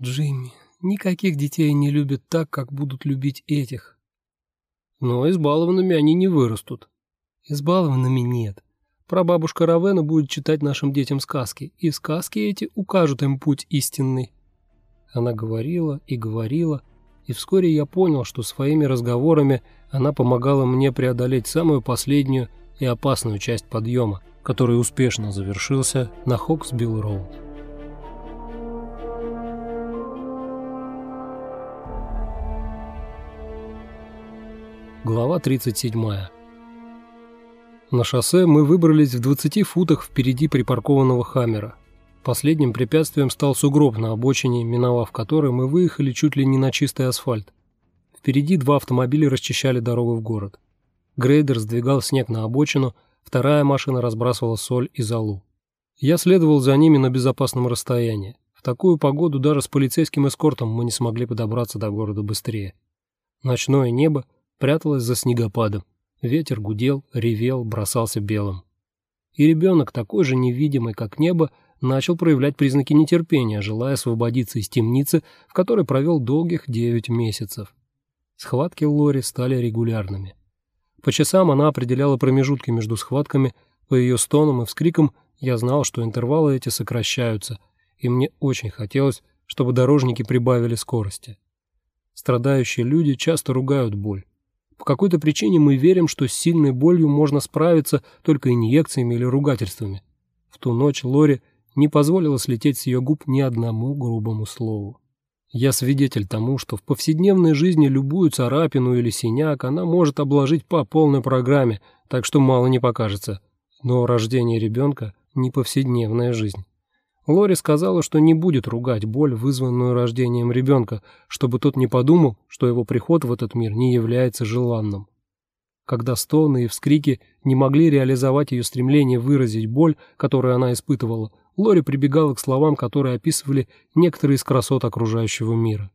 Джимми, никаких детей не любят так, как будут любить этих. Но избалованными они не вырастут. Избалованными нет. Прабабушка Равена будет читать нашим детям сказки, и сказки эти укажут им путь истинный. Она говорила и говорила, и вскоре я понял, что своими разговорами она помогала мне преодолеть самую последнюю и опасную часть подъема, который успешно завершился на Хоксбилл-Роуд. Глава 37. На шоссе мы выбрались в 20 футах впереди припаркованного «Хаммера». Последним препятствием стал сугроб на обочине, миновав который мы выехали чуть ли не на чистый асфальт. Впереди два автомобиля расчищали дорогу в город. Грейдер сдвигал снег на обочину, вторая машина разбрасывала соль и золу. Я следовал за ними на безопасном расстоянии. В такую погоду даже с полицейским эскортом мы не смогли подобраться до города быстрее. Ночное небо пряталось за снегопадом. Ветер гудел, ревел, бросался белым. И ребенок, такой же невидимый, как небо, начал проявлять признаки нетерпения, желая освободиться из темницы, в которой провел долгих девять месяцев. Схватки Лори стали регулярными. По часам она определяла промежутки между схватками, по ее стонам и вскрикам я знал, что интервалы эти сокращаются, и мне очень хотелось, чтобы дорожники прибавили скорости. Страдающие люди часто ругают боль. По какой-то причине мы верим, что с сильной болью можно справиться только инъекциями или ругательствами. В ту ночь Лори не позволила слететь с ее губ ни одному грубому слову. Я свидетель тому, что в повседневной жизни любую царапину или синяк она может обложить по полной программе, так что мало не покажется. Но рождение ребенка – не повседневная жизнь. Лори сказала, что не будет ругать боль, вызванную рождением ребенка, чтобы тот не подумал, что его приход в этот мир не является желанным. Когда стоны и вскрики не могли реализовать ее стремление выразить боль, которую она испытывала, Лори прибегала к словам, которые описывали некоторые из красот окружающего мира.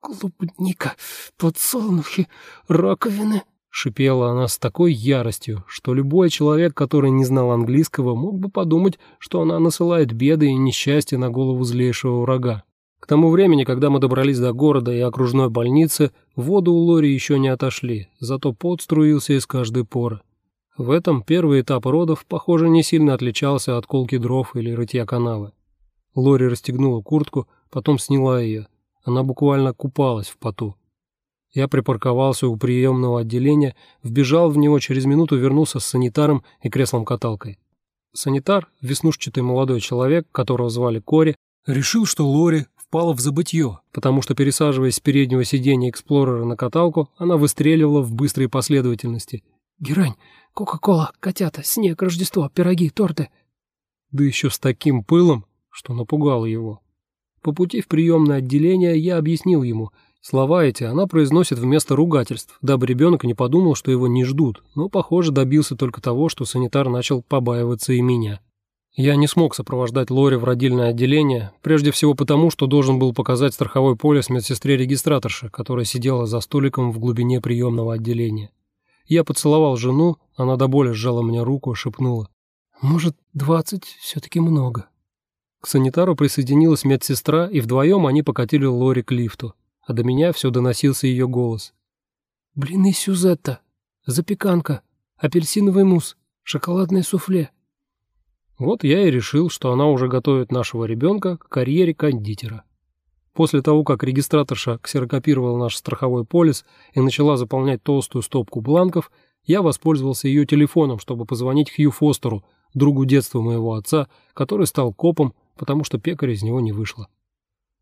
«Клубника, подсолнухи, раковины», — шипела она с такой яростью, что любой человек, который не знал английского, мог бы подумать, что она насылает беды и несчастья на голову злейшего врага. К тому времени, когда мы добрались до города и окружной больницы, воду у Лори еще не отошли, зато пот струился из каждой поры. В этом первый этап родов, похоже, не сильно отличался от колки дров или рытья канавы. Лори расстегнула куртку, потом сняла ее. Она буквально купалась в поту. Я припарковался у приемного отделения, вбежал в него, через минуту вернулся с санитаром и креслом-каталкой. Санитар, веснушчатый молодой человек, которого звали Кори, решил, что Лори впала в забытье, потому что, пересаживаясь с переднего сиденья Эксплорера на каталку, она выстреливала в быстрой последовательности. «Герань, Кока-кола, котята, снег, Рождество, пироги, торты. Да еще с таким пылом, что напугало его. По пути в приемное отделение я объяснил ему. Слова эти она произносит вместо ругательств, дабы ребенок не подумал, что его не ждут, но, похоже, добился только того, что санитар начал побаиваться и меня. Я не смог сопровождать Лори в родильное отделение, прежде всего потому, что должен был показать страховой полис медсестре-регистраторше, которая сидела за столиком в глубине приемного отделения. Я поцеловал жену, она до боли сжала мне руку, шепнула. «Может, двадцать все-таки много». К санитару присоединилась медсестра, и вдвоем они покатили Лори к лифту, а до меня все доносился ее голос. «Блины Сюзетта, запеканка, апельсиновый мусс, шоколадное суфле». Вот я и решил, что она уже готовит нашего ребенка к карьере кондитера. После того, как регистраторша ксерокопировала наш страховой полис и начала заполнять толстую стопку бланков, я воспользовался ее телефоном, чтобы позвонить Хью Фостеру, другу детства моего отца, который стал копом, потому что пекарь из него не вышло.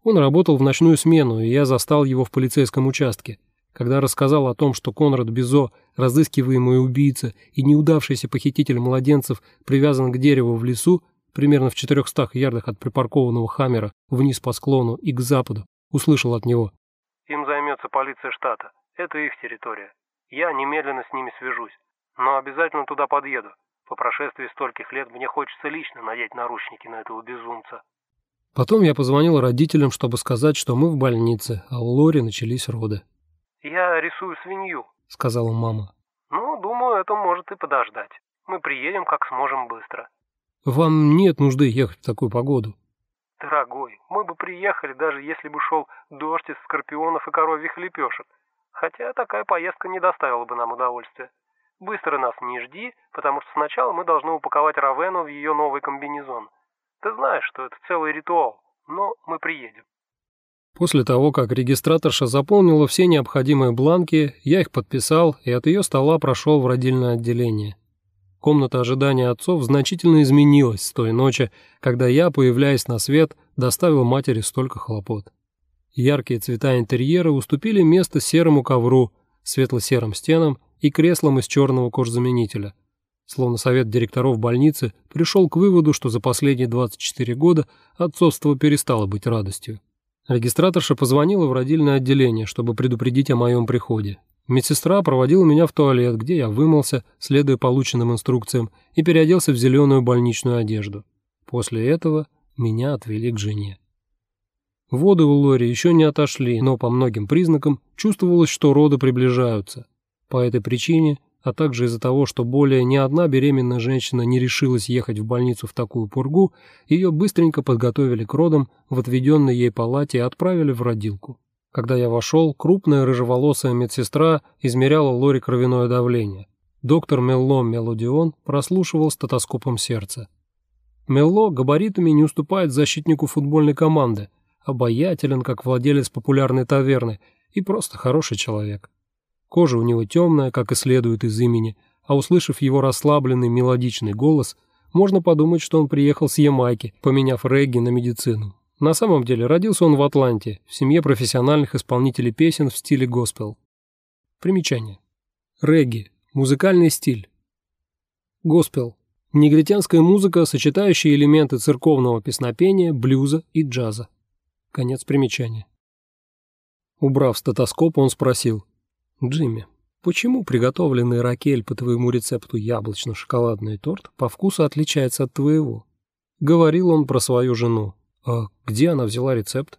Он работал в ночную смену, и я застал его в полицейском участке. Когда рассказал о том, что Конрад Бизо, разыскиваемый убийца и неудавшийся похититель младенцев, привязан к дереву в лесу, примерно в 400 ярдах от припаркованного Хаммера, вниз по склону и к западу, услышал от него. «Им займется полиция штата. Это их территория. Я немедленно с ними свяжусь. Но обязательно туда подъеду. По прошествии стольких лет мне хочется лично надеть наручники на этого безумца». Потом я позвонил родителям, чтобы сказать, что мы в больнице, а у Лори начались роды. «Я рисую свинью», — сказала мама. «Ну, думаю, это может и подождать. Мы приедем как сможем быстро». Вам нет нужды ехать в такую погоду. Дорогой, мы бы приехали, даже если бы шел дождь из скорпионов и коровьих лепешек. Хотя такая поездка не доставила бы нам удовольствия. Быстро нас не жди, потому что сначала мы должны упаковать Равену в ее новый комбинезон. Ты знаешь, что это целый ритуал, но мы приедем. После того, как регистраторша заполнила все необходимые бланки, я их подписал и от ее стола прошел в родильное отделение. Комната ожидания отцов значительно изменилась с той ночи, когда я, появляясь на свет, доставил матери столько хлопот. Яркие цвета интерьера уступили место серому ковру, светло-серым стенам и креслам из черного кожзаменителя. Словно совет директоров больницы пришел к выводу, что за последние 24 года отцовство перестало быть радостью. Регистраторша позвонила в родильное отделение, чтобы предупредить о моем приходе. Медсестра проводила меня в туалет, где я вымылся, следуя полученным инструкциям, и переоделся в зеленую больничную одежду. После этого меня отвели к жене. Воды у Лори еще не отошли, но по многим признакам чувствовалось, что роды приближаются. По этой причине а также из-за того, что более ни одна беременная женщина не решилась ехать в больницу в такую пургу, ее быстренько подготовили к родам в отведенной ей палате и отправили в родилку. Когда я вошел, крупная рыжеволосая медсестра измеряла Лори кровяное давление. Доктор Мелло Мелодион прослушивал стетоскопом сердца. Мелло габаритами не уступает защитнику футбольной команды, обаятелен, как владелец популярной таверны, и просто хороший человек. Кожа у него темная, как и следует из имени, а услышав его расслабленный мелодичный голос, можно подумать, что он приехал с Ямайки, поменяв регги на медицину. На самом деле родился он в Атланте, в семье профессиональных исполнителей песен в стиле госпел. Примечание. Регги – музыкальный стиль. Госпел – негритянская музыка, сочетающая элементы церковного песнопения, блюза и джаза. Конец примечания. Убрав стетоскоп, он спросил – «Джимми, почему приготовленный Ракель по твоему рецепту яблочно-шоколадный торт по вкусу отличается от твоего?» Говорил он про свою жену. «А где она взяла рецепт?»